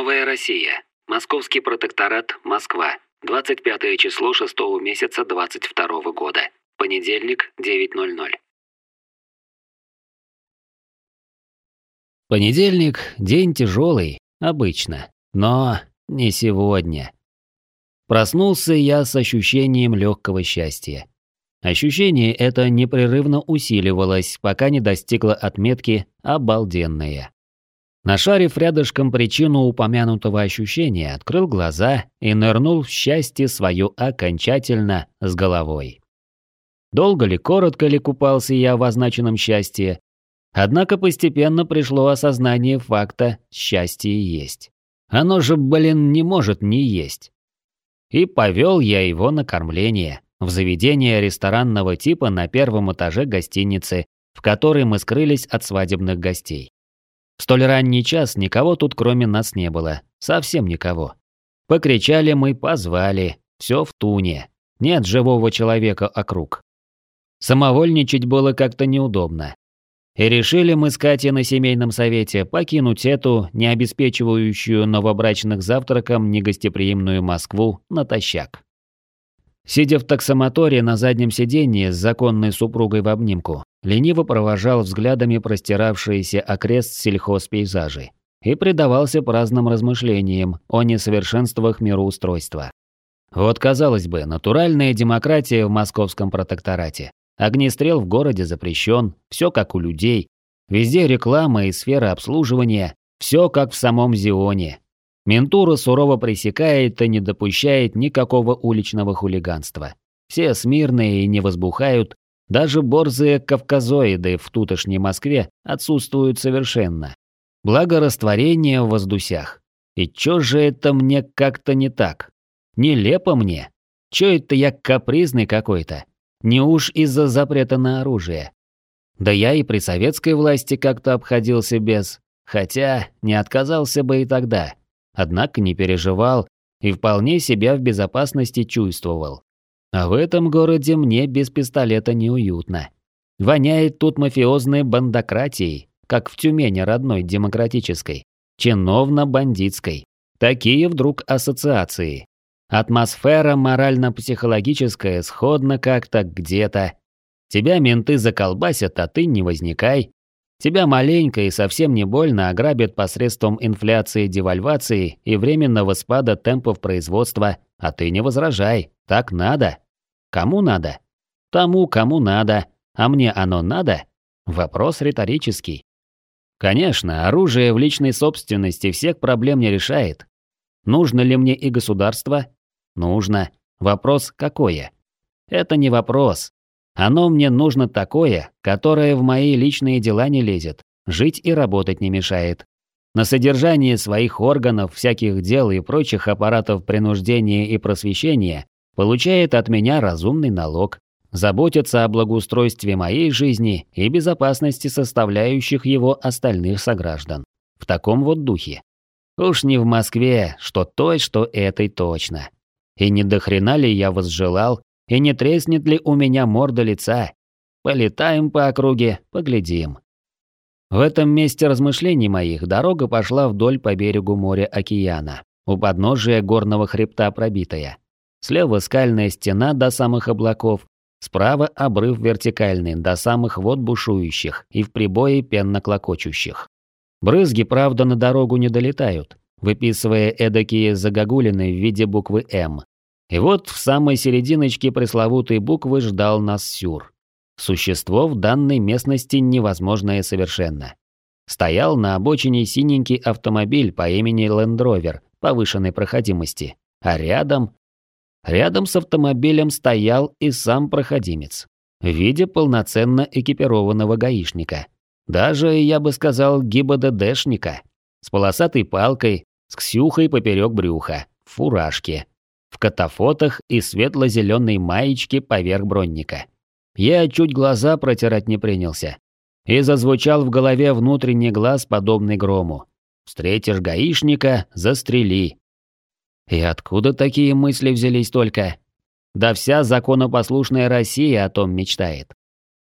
Новая Россия. Московский протекторат, Москва. 25 число 6 месяца 22 года. Понедельник, 9.00. Понедельник – день тяжелый, обычно, но не сегодня. Проснулся я с ощущением легкого счастья. Ощущение это непрерывно усиливалось, пока не достигло отметки «обалденное». Нашарив рядышком причину упомянутого ощущения, открыл глаза и нырнул в счастье свое окончательно с головой. Долго ли, коротко ли купался я в означенном счастье, однако постепенно пришло осознание факта «счастье есть». Оно же, блин, не может не есть. И повел я его на кормление, в заведение ресторанного типа на первом этаже гостиницы, в которой мы скрылись от свадебных гостей. В столь ранний час никого тут кроме нас не было, совсем никого. Покричали мы, позвали, все в туне. Нет живого человека округ. Самовольничать было как-то неудобно. И решили мы с Катей на семейном совете покинуть эту, не обеспечивающую новобрачных завтраком негостеприимную Москву, натощак. Сидя в таксомоторе на заднем сиденье с законной супругой в обнимку, лениво провожал взглядами простиравшиеся окрест сельхозпейзажи и предавался праздным размышлениям о несовершенствах мироустройства. Вот, казалось бы, натуральная демократия в московском протекторате. Огнестрел в городе запрещен, все как у людей. Везде реклама и сфера обслуживания, все как в самом Зионе. Ментура сурово пресекает и не допущает никакого уличного хулиганства. Все смирные и не возбухают, даже борзые кавказоиды в тутошней Москве отсутствуют совершенно. Благо растворение в воздусях. И чё же это мне как-то не так? Нелепо мне. Чё это я капризный какой-то? Не уж из-за запрета на оружие. Да я и при советской власти как-то обходился без. Хотя не отказался бы и тогда. Однако не переживал и вполне себя в безопасности чувствовал. А в этом городе мне без пистолета неуютно. Воняет тут мафиозной бандократией, как в Тюмени родной демократической, чиновно-бандитской. Такие вдруг ассоциации. Атмосфера морально-психологическая сходна как-то где-то. Тебя менты заколбасят, а ты не возникай. Тебя маленько и совсем не больно ограбят посредством инфляции, девальвации и временного спада темпов производства, а ты не возражай. Так надо. Кому надо? Тому, кому надо. А мне оно надо? Вопрос риторический. Конечно, оружие в личной собственности всех проблем не решает. Нужно ли мне и государство? Нужно. Вопрос какое? Это не вопрос. Оно мне нужно такое, которое в мои личные дела не лезет, жить и работать не мешает. На содержание своих органов, всяких дел и прочих аппаратов принуждения и просвещения получает от меня разумный налог, заботится о благоустройстве моей жизни и безопасности составляющих его остальных сограждан. В таком вот духе. Уж не в Москве, что той, что этой точно. И не до хрена ли я возжелал, и не треснет ли у меня морда лица. Полетаем по округе, поглядим. В этом месте размышлений моих дорога пошла вдоль по берегу моря океана, у подножия горного хребта пробитая. Слева скальная стена до самых облаков, справа обрыв вертикальный до самых вод бушующих и в прибое пенно-клокочущих. Брызги, правда, на дорогу не долетают, выписывая эдакие загогулины в виде буквы «М». И вот в самой серединочке пресловутой буквы ждал нас Сюр. Существо в данной местности невозможное совершенно. Стоял на обочине синенький автомобиль по имени Rover повышенной проходимости, а рядом Рядом с автомобилем стоял и сам проходимец, в виде полноценно экипированного гаишника. Даже, я бы сказал, ГИБДДшника. С полосатой палкой, с ксюхой поперек брюха, в фуражке, в катафотах и светло-зеленой маечке поверх бронника. Я чуть глаза протирать не принялся. И зазвучал в голове внутренний глаз, подобный грому. «Встретишь гаишника – застрели, и откуда такие мысли взялись только? Да вся законопослушная Россия о том мечтает.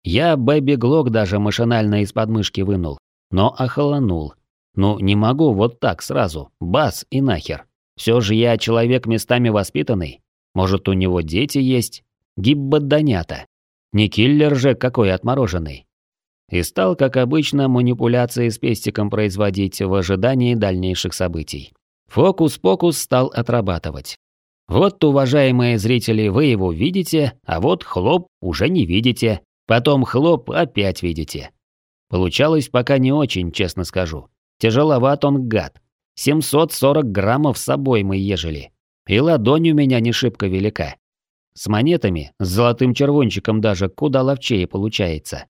Я Бэби Глок даже машинально из подмышки вынул, но охолонул. Ну, не могу вот так сразу, бас и нахер. Все же я человек местами воспитанный. Может, у него дети есть? Гиббадонята. Не киллер же какой отмороженный. И стал, как обычно, манипуляции с пестиком производить в ожидании дальнейших событий. Фокус-покус стал отрабатывать. Вот, уважаемые зрители, вы его видите, а вот хлоп уже не видите. Потом хлоп опять видите. Получалось пока не очень, честно скажу. Тяжеловат он гад. 740 граммов с собой мы ежели. И ладонь у меня не шибко велика. С монетами, с золотым червончиком даже куда ловчее получается.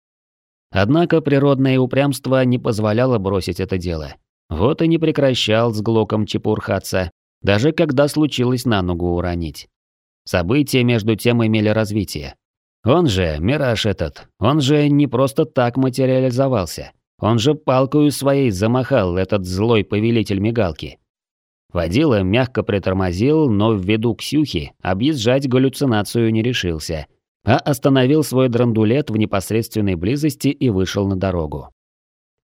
Однако природное упрямство не позволяло бросить это дело. Вот и не прекращал с глоком чепурхаться, даже когда случилось на ногу уронить. События между тем имели развитие. Он же, мираж этот, он же не просто так материализовался. Он же палкою своей замахал этот злой повелитель мигалки. Водила мягко притормозил, но ввиду Ксюхи объезжать галлюцинацию не решился, а остановил свой драндулет в непосредственной близости и вышел на дорогу.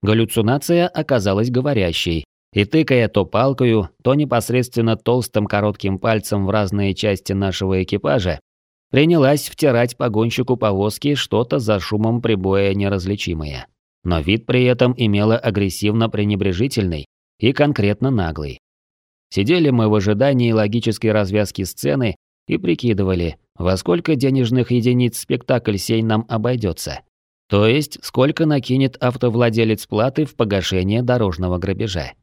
Галлюцинация оказалась говорящей, и тыкая то палкою, то непосредственно толстым коротким пальцем в разные части нашего экипажа, принялась втирать погонщику повозки что-то за шумом прибоя неразличимое. Но вид при этом имела агрессивно-пренебрежительный и конкретно наглый. Сидели мы в ожидании логической развязки сцены и прикидывали, во сколько денежных единиц спектакль сей нам обойдется. То есть, сколько накинет автовладелец платы в погашение дорожного грабежа.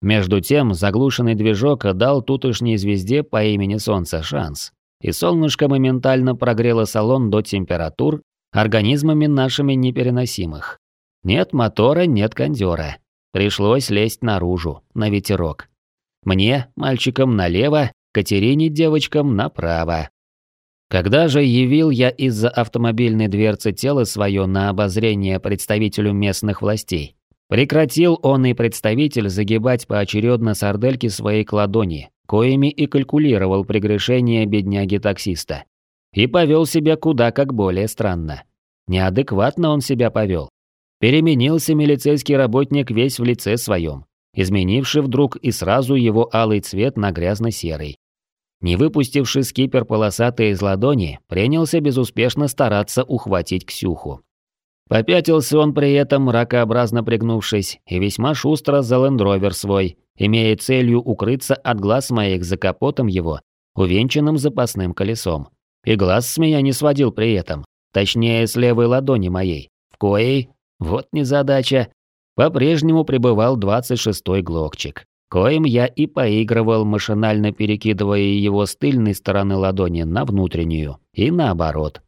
Между тем, заглушенный движок дал тутошней звезде по имени Солнце шанс, и солнышко моментально прогрело салон до температур, организмами нашими непереносимых. Нет мотора, нет кондера. Пришлось лезть наружу, на ветерок. Мне, мальчикам, налево, Катерине, девочкам, направо. Когда же явил я из-за автомобильной дверцы тело свое на обозрение представителю местных властей, Прекратил он и представитель загибать поочередно сардельки своей к ладони, коими и калькулировал прегрешение бедняги-таксиста. И повел себя куда как более странно. Неадекватно он себя повел. Переменился милицейский работник весь в лице своем, изменивший вдруг и сразу его алый цвет на грязно-серый. Не выпустивший скипер полосатый из ладони, принялся безуспешно стараться ухватить Ксюху. Попятился он при этом, ракообразно пригнувшись, и весьма шустро за лендровер свой, имея целью укрыться от глаз моих за капотом его, увенчанным запасным колесом. И глаз с меня не сводил при этом, точнее, с левой ладони моей, в коей, вот незадача, по-прежнему пребывал 26-й глокчик, коим я и поигрывал, машинально перекидывая его с тыльной стороны ладони на внутреннюю, и наоборот.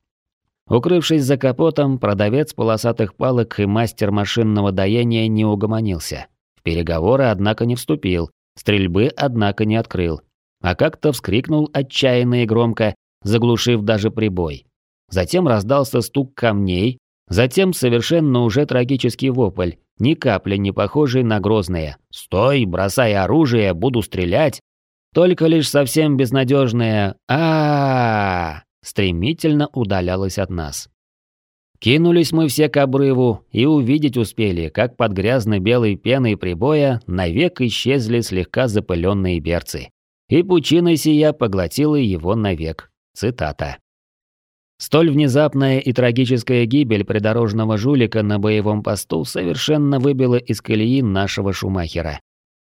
Укрывшись за капотом, продавец полосатых палок и мастер машинного доения не угомонился. В переговоры, однако, не вступил, стрельбы, однако, не открыл. А как-то вскрикнул отчаянно и громко, заглушив даже прибой. Затем раздался стук камней, затем совершенно уже трагический вопль, ни капли не похожий на грозное «Стой, бросай оружие, буду стрелять!» Только лишь совсем безнадежное а, -а, -а, -а стремительно удалялась от нас. Кинулись мы все к обрыву и увидеть успели, как под грязно-белой пеной прибоя навек исчезли слегка запыленные берцы. И пучина сия поглотила его навек. Цитата. Столь внезапная и трагическая гибель придорожного жулика на боевом посту совершенно выбила из колеи нашего Шумахера.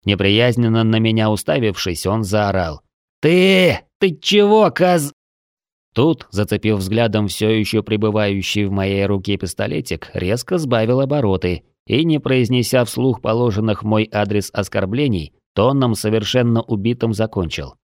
Неприязненно на меня уставившись, он заорал. «Ты! Ты чего, каз...» Тут, зацепив взглядом все еще пребывающий в моей руке пистолетик, резко сбавил обороты и, не произнеся вслух положенных мой адрес оскорблений, тоном совершенно убитым закончил.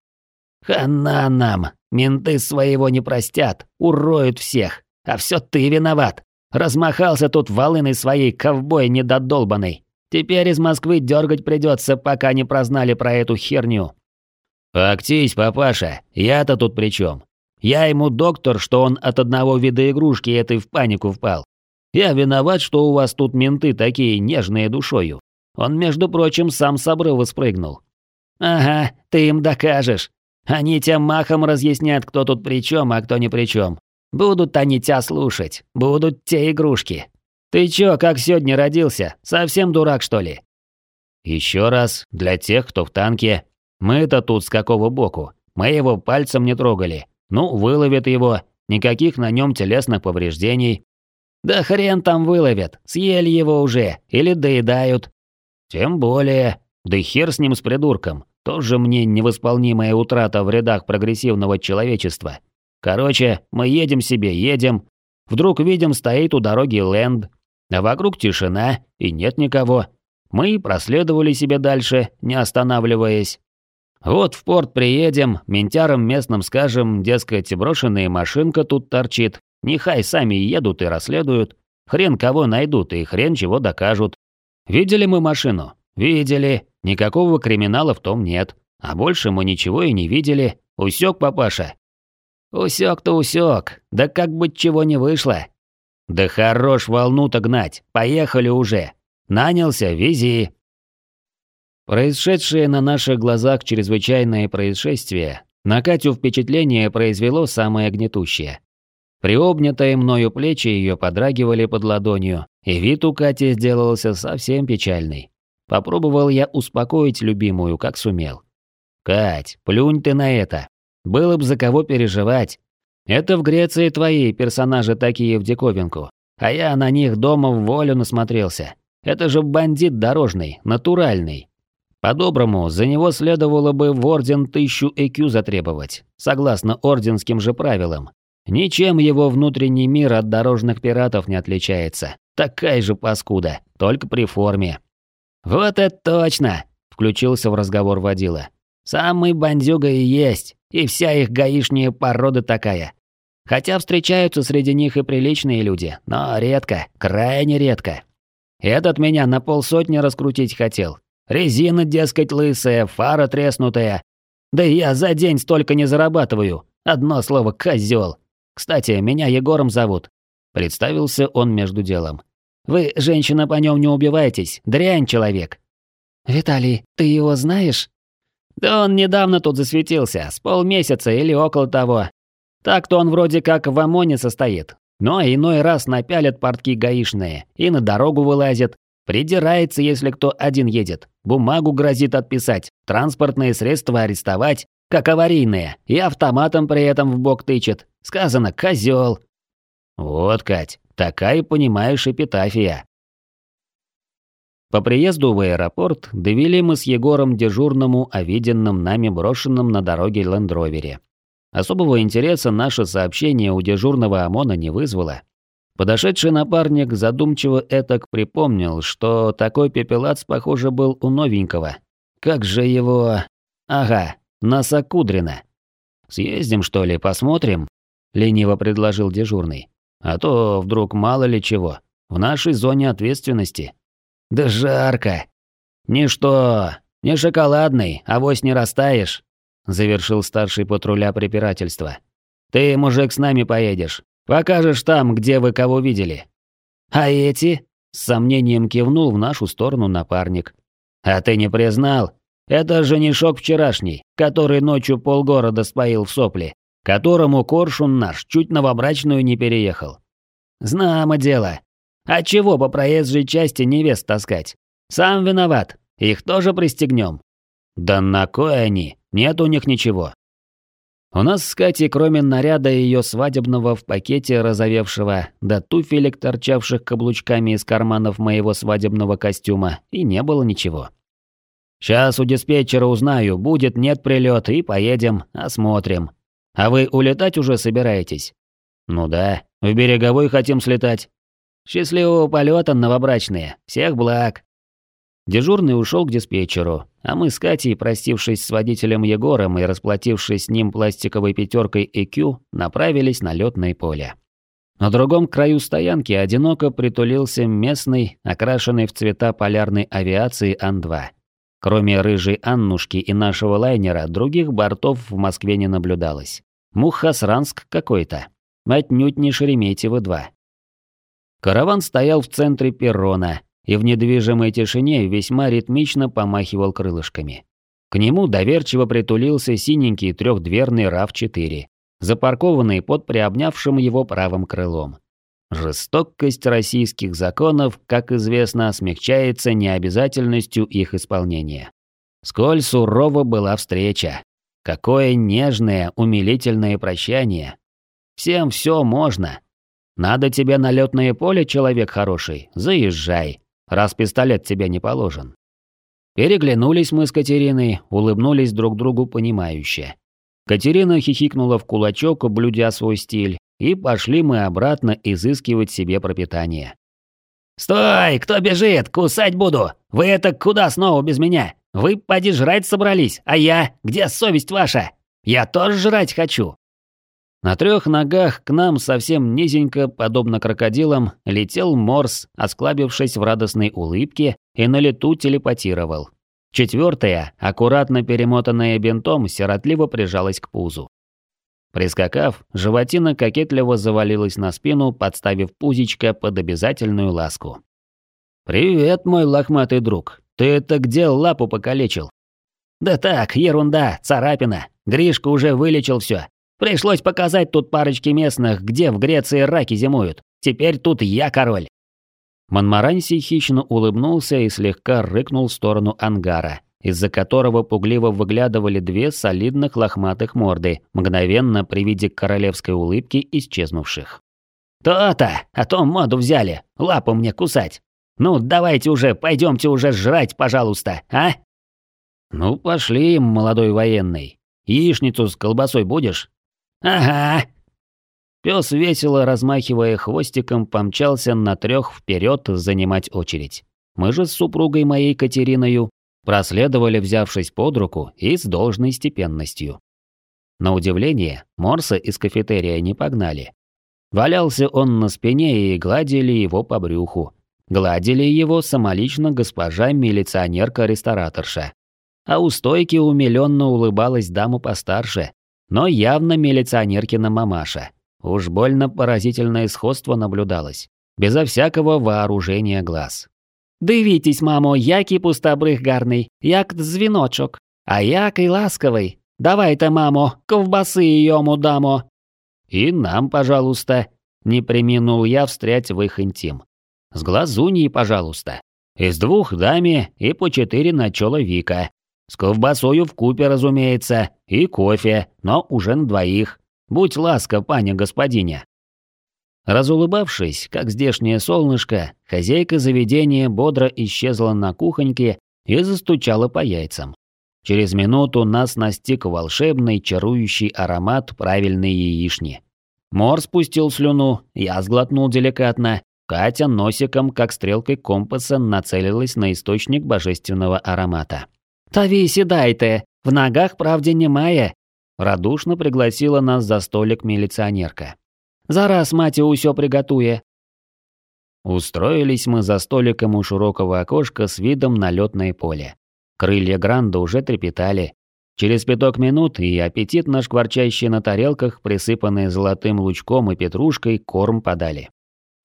«Хана нам! Менты своего не простят, уроют всех, а все ты виноват! Размахался тут волыной своей ковбой недодолбанной. Теперь из Москвы дергать придется, пока не прознали про эту херню». «Актись, папаша, я-то тут при чем? Я ему доктор, что он от одного вида игрушки этой в панику впал. Я виноват, что у вас тут менты такие нежные душою. Он, между прочим, сам с обрыва спрыгнул. Ага, ты им докажешь. Они тем махом разъяснят, кто тут при чем, а кто не при чем. Будут они тебя слушать, будут те игрушки. Ты чё, как сегодня родился? Совсем дурак, что ли? Еще раз, для тех, кто в танке. Мы-то тут с какого боку? Мы его пальцем не трогали. Ну, выловят его. Никаких на нем телесных повреждений. Да хрен там выловят. Съели его уже. Или доедают. Тем более. Да хер с ним с придурком. Тоже мне невосполнимая утрата в рядах прогрессивного человечества. Короче, мы едем себе, едем. Вдруг видим, стоит у дороги Лэнд. А вокруг тишина, и нет никого. Мы проследовали себе дальше, не останавливаясь. Вот в порт приедем, ментярам местным скажем, дескать, брошенная машинка тут торчит. Нехай сами едут и расследуют. Хрен кого найдут и хрен чего докажут. Видели мы машину? Видели. Никакого криминала в том нет. А больше мы ничего и не видели. Усек, папаша? Усек-то усек. Да как бы чего не вышло. Да хорош волну-то гнать. Поехали уже. Нанялся, вези. Происшедшее на наших глазах чрезвычайное происшествие на Катю впечатление произвело самое гнетущее. Приобнятые мною плечи ее подрагивали под ладонью, и вид у Кати сделался совсем печальный. Попробовал я успокоить любимую, как сумел. «Кать, плюнь ты на это. Было бы за кого переживать. Это в Греции твои персонажи такие в диковинку, а я на них дома в волю насмотрелся. Это же бандит дорожный, натуральный. По-доброму, за него следовало бы в орден тысячу ЭКЮ затребовать, согласно орденским же правилам. Ничем его внутренний мир от дорожных пиратов не отличается. Такая же паскуда, только при форме. «Вот это точно!» – включился в разговор водила. «Самый бандюга и есть, и вся их гаишняя порода такая. Хотя встречаются среди них и приличные люди, но редко, крайне редко. Этот меня на полсотни раскрутить хотел. Резина, дескать, лысая, фара треснутая. Да я за день столько не зарабатываю. Одно слово «козёл». Кстати, меня Егором зовут. Представился он между делом. Вы, женщина, по нем не убивайтесь. Дрянь человек. Виталий, ты его знаешь? Да он недавно тут засветился, с полмесяца или около того. Так-то он вроде как в ОМОНе состоит. Но иной раз напялят портки гаишные и на дорогу вылазит. Придирается, если кто один едет. Бумагу грозит отписать, транспортные средства арестовать, как аварийные, и автоматом при этом в бок тычет. Сказано «козёл». Вот, Кать, такая, понимаешь, эпитафия. По приезду в аэропорт довели мы с Егором дежурному о виденном нами брошенном на дороге лендровере. Особого интереса наше сообщение у дежурного ОМОНа не вызвало. Подошедший напарник задумчиво этак припомнил, что такой пепелац, похоже, был у новенького. Как же его... Ага, Насакудрина. «Съездим, что ли, посмотрим?» — лениво предложил дежурный. «А то вдруг мало ли чего. В нашей зоне ответственности». «Да жарко!» «Ничто, не шоколадный, авось не растаешь», завершил старший патруля препирательства. «Ты, мужик, с нами поедешь. Покажешь там, где вы кого видели». «А эти?» — с сомнением кивнул в нашу сторону напарник. «А ты не признал? Это женишок вчерашний, который ночью полгорода споил в сопли, которому коршун наш чуть новобрачную не переехал. Знамо дело. А чего по проезжей части невест таскать? Сам виноват. Их тоже пристегнем. Да на кой они? Нет у них ничего. У нас с Катей, кроме наряда ее свадебного в пакете разовевшего, да туфелек, торчавших каблучками из карманов моего свадебного костюма, и не было ничего. Сейчас у диспетчера узнаю, будет, нет прилет, и поедем, осмотрим. А вы улетать уже собираетесь? Ну да, в береговой хотим слетать. Счастливого полета, новобрачные. Всех благ. Дежурный ушел к диспетчеру, а мы с Катей, простившись с водителем Егором и расплатившись с ним пластиковой пятеркой EQ, направились на летное поле. На другом краю стоянки одиноко притулился местный, окрашенный в цвета полярной авиации Ан-2. Кроме рыжей Аннушки и нашего лайнера, других бортов в Москве не наблюдалось. Мухасранск какой-то. Отнюдь не Шереметьево-2. Караван стоял в центре перрона, и в недвижимой тишине весьма ритмично помахивал крылышками. К нему доверчиво притулился синенький трехдверный RAV-4, запаркованный под приобнявшим его правым крылом. Жестокость российских законов, как известно, смягчается необязательностью их исполнения. Сколь сурова была встреча. Какое нежное, умилительное прощание. Всем все можно. Надо тебе на летное поле, человек хороший, заезжай, раз пистолет тебе не положен. Переглянулись мы с Катериной, улыбнулись друг другу понимающе. Катерина хихикнула в кулачок, блюдя свой стиль, и пошли мы обратно изыскивать себе пропитание. «Стой! Кто бежит? Кусать буду! Вы это куда снова без меня? Вы поди жрать собрались, а я? Где совесть ваша? Я тоже жрать хочу!» На трех ногах к нам совсем низенько, подобно крокодилам, летел Морс, осклабившись в радостной улыбке и на лету телепатировал. Четвертая, аккуратно перемотанная бинтом, сиротливо прижалась к пузу. Прискакав, животина кокетливо завалилась на спину, подставив пузичко под обязательную ласку. «Привет, мой лохматый друг. Ты это где лапу покалечил?» «Да так, ерунда, царапина. Гришка уже вылечил все. Пришлось показать тут парочке местных, где в Греции раки зимуют. Теперь тут я король». Монмаранси хищно улыбнулся и слегка рыкнул в сторону ангара, из-за которого пугливо выглядывали две солидных лохматых морды, мгновенно при виде королевской улыбки исчезнувших. «То-то, а то моду взяли, лапу мне кусать. Ну, давайте уже, пойдемте уже жрать, пожалуйста, а?» «Ну, пошли, молодой военный. Яичницу с колбасой будешь?» «Ага». Пес, весело размахивая хвостиком, помчался на трех вперед занимать очередь. Мы же с супругой моей Катериною проследовали, взявшись под руку и с должной степенностью. На удивление, Морса из кафетерия не погнали. Валялся он на спине и гладили его по брюху. Гладили его самолично госпожа милиционерка-рестораторша. А у стойки умиленно улыбалась дама постарше, но явно милиционеркина мамаша. Уж больно поразительное сходство наблюдалось, безо всякого вооружения глаз. «Дивитесь, мамо, який пустобрых гарний, як дзвіночок, а який ласковый. Давайте, мамо, ковбасы йому дамо». «И нам, пожалуйста», — не приминул я встрять в их интим. «С глазуньей, пожалуйста. Из двух даме и по четыре на человека. С ковбасою в купе, разумеется, и кофе, но уже на двоих. Будь ласка, паня господиня». Разулыбавшись, как здешнее солнышко, хозяйка заведения бодро исчезла на кухоньке и застучала по яйцам. Через минуту нас настиг волшебный, чарующий аромат правильной яични. Мор спустил слюну, я сглотнул деликатно. Катя носиком, как стрелкой компаса, нацелилась на источник божественного аромата. «Таві сідайте, в ногах правде немає», – радушно пригласила нас за столик милиционерка. «Зараз маті усё приготуе». Устроились мы за столиком у широкого окошка с видом на лётное поле. Крылья Гранда уже трепетали. Через пяток минут и аппетитно шкварчащие на тарелках, присыпанные золотым лучком и петрушкой, корм подали.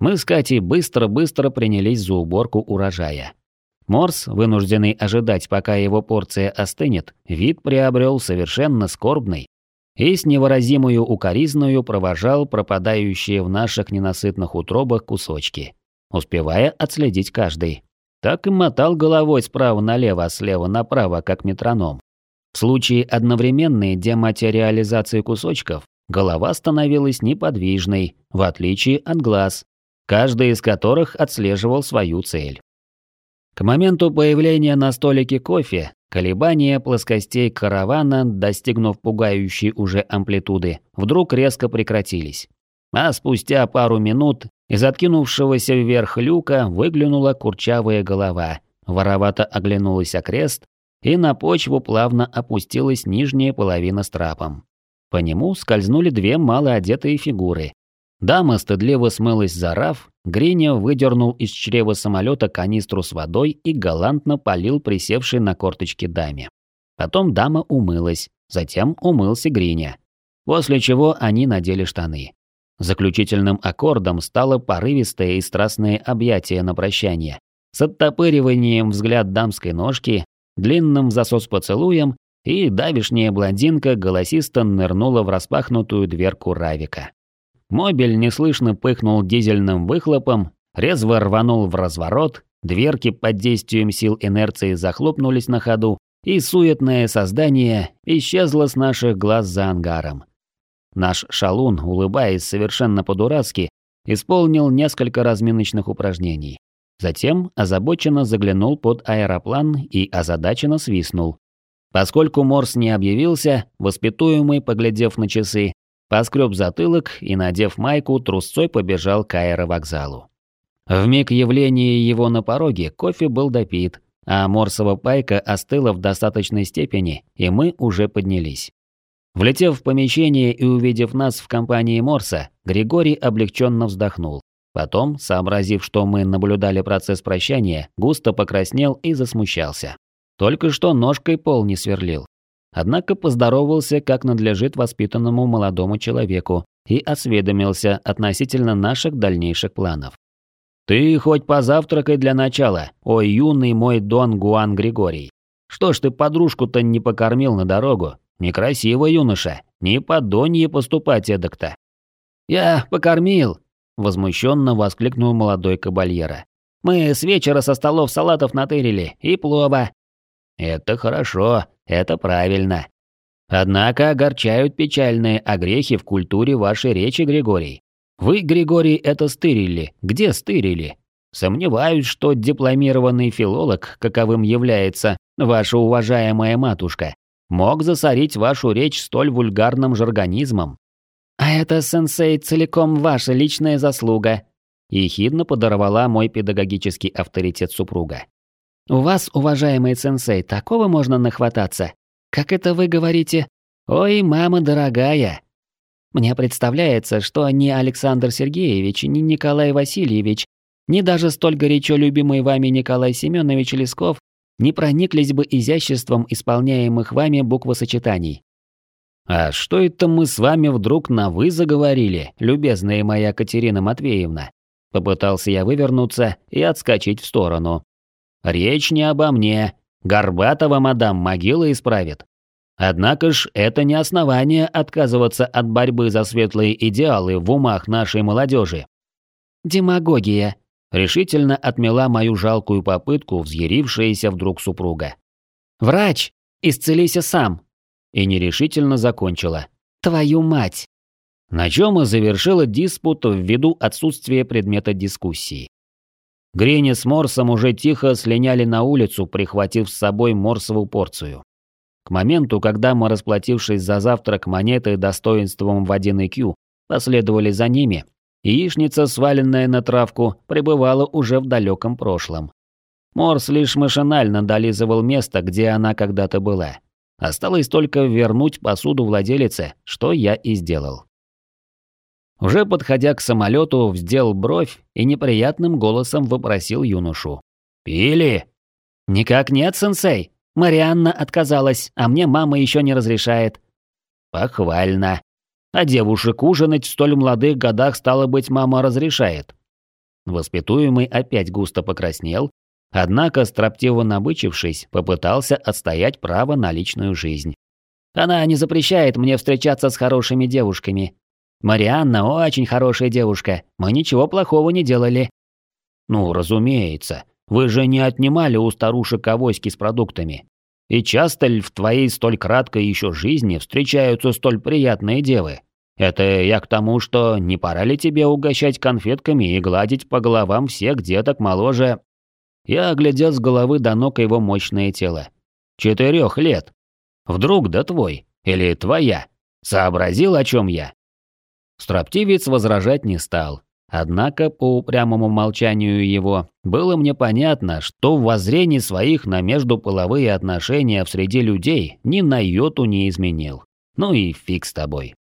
Мы с Катей быстро-быстро принялись за уборку урожая. Морс, вынужденный ожидать, пока его порция остынет, вид приобрел совершенно скорбный и с невыразимую укоризною провожал пропадающие в наших ненасытных утробах кусочки, успевая отследить каждый. Так и мотал головой справа налево, а слева направо, как метроном. В случае одновременной дематериализации кусочков, голова становилась неподвижной, в отличие от глаз, каждый из которых отслеживал свою цель. К моменту появления на столике кофе, колебания плоскостей каравана, достигнув пугающей уже амплитуды, вдруг резко прекратились. А спустя пару минут из откинувшегося вверх люка выглянула курчавая голова, воровато оглянулась окрест, и на почву плавно опустилась нижняя половина с трапом. По нему скользнули две малоодетые фигуры, Дама стыдливо смылась за раф, Гриня выдернул из чрева самолета канистру с водой и галантно полил присевшей на корточки даме. Потом дама умылась, затем умылся Гриня. После чего они надели штаны. Заключительным аккордом стало порывистое и страстное объятие на прощание. С оттопыриванием взгляд дамской ножки, длинным засос поцелуем, и давишняя блондинка голосисто нырнула в распахнутую дверку Равика. Мобиль неслышно пыхнул дизельным выхлопом, резво рванул в разворот, дверки под действием сил инерции захлопнулись на ходу, и суетное создание исчезло с наших глаз за ангаром. Наш шалун, улыбаясь совершенно по-дурацки, исполнил несколько разминочных упражнений. Затем озабоченно заглянул под аэроплан и озадаченно свистнул. Поскольку Морс не объявился, воспитуемый, поглядев на часы, поскреб затылок и, надев майку, трусцой побежал к аэровокзалу. В миг явления его на пороге кофе был допит, а Морсова пайка остыла в достаточной степени, и мы уже поднялись. Влетев в помещение и увидев нас в компании Морса, Григорий облегченно вздохнул. Потом, сообразив, что мы наблюдали процесс прощания, густо покраснел и засмущался. Только что ножкой пол не сверлил. Однако поздоровался, как надлежит воспитанному молодому человеку, и осведомился относительно наших дальнейших планов. «Ты хоть позавтракай для начала, ой, юный мой Дон Гуан Григорий. Что ж ты подружку-то не покормил на дорогу? Некрасиво, юноша, не по Донье поступать эдак-то». «Я покормил», – возмущенно воскликнул молодой кабальера. «Мы с вечера со столов салатов натырили, и плова». «Это хорошо, это правильно. Однако огорчают печальные огрехи в культуре вашей речи, Григорий. Вы, Григорий, это стырили. Где стырили? Сомневаюсь, что дипломированный филолог, каковым является ваша уважаемая матушка, мог засорить вашу речь столь вульгарным жаргонизмом. А это, сенсей, целиком ваша личная заслуга. Ехидно подорвала мой педагогический авторитет супруга. У вас, уважаемый сенсей, такого можно нахвататься. Как это вы говорите? Ой, мама дорогая, мне представляется, что ни Александр Сергеевич, ни Николай Васильевич, ни даже столь горячо любимый вами Николай Семенович Лесков не прониклись бы изяществом исполняемых вами буквосочетаний. «А что это мы с вами вдруг на «вы» заговорили, любезная моя Катерина Матвеевна?» Попытался я вывернуться и отскочить в сторону. «Речь не обо мне. Горбатова мадам могила исправит. Однако ж это не основание отказываться от борьбы за светлые идеалы в умах нашей молодежи. «Демагогия», – решительно отмела мою жалкую попытку взъярившаяся вдруг супруга. «Врач, исцелися сам!» И нерешительно закончила. «Твою мать!» На чем и завершила диспут ввиду отсутствия предмета дискуссии. Грени с Морсом уже тихо слиняли на улицу, прихватив с собой Морсову порцию. К моменту, когда мы, расплатившись за завтрак монеты достоинством в 1 IQ, последовали за ними, яичница, сваленная на травку, пребывала уже в далеком прошлом. Морс лишь машинально долизывал место, где она когда-то была. Осталось только вернуть посуду владелице, что я и сделал. Уже подходя к самолету, вздел бровь и неприятным голосом вопросил юношу. «Пили?» «Никак нет, сенсей», Марианна отказалась, а мне мама еще не разрешает. Похвально. А девушек ужинать в столь молодых годах, стало быть, мама разрешает. Воспитуемый опять густо покраснел, однако, строптиво набычившись, попытался отстоять право на личную жизнь. Она не запрещает мне встречаться с хорошими девушками. Марианна очень хорошая девушка, мы ничего плохого не делали. Ну, разумеется. Вы же не отнимали у старушек авоськи с продуктами. И часто ли в твоей столь краткой еще жизни встречаются столь приятные девы? Это я к тому, что не пора ли тебе угощать конфетками и гладить по головам всех деток моложе? Я оглядел с головы до ног его мощное тело. Четырех лет. Вдруг да твой, или твоя. Сообразил, о чем я? Строптивец возражать не стал, Однако, по упрямому молчанию его, было мне понятно, что в воззрении своих на междуполовые отношения в среде людей ни на йоту не изменил. Ну и фиг с тобой.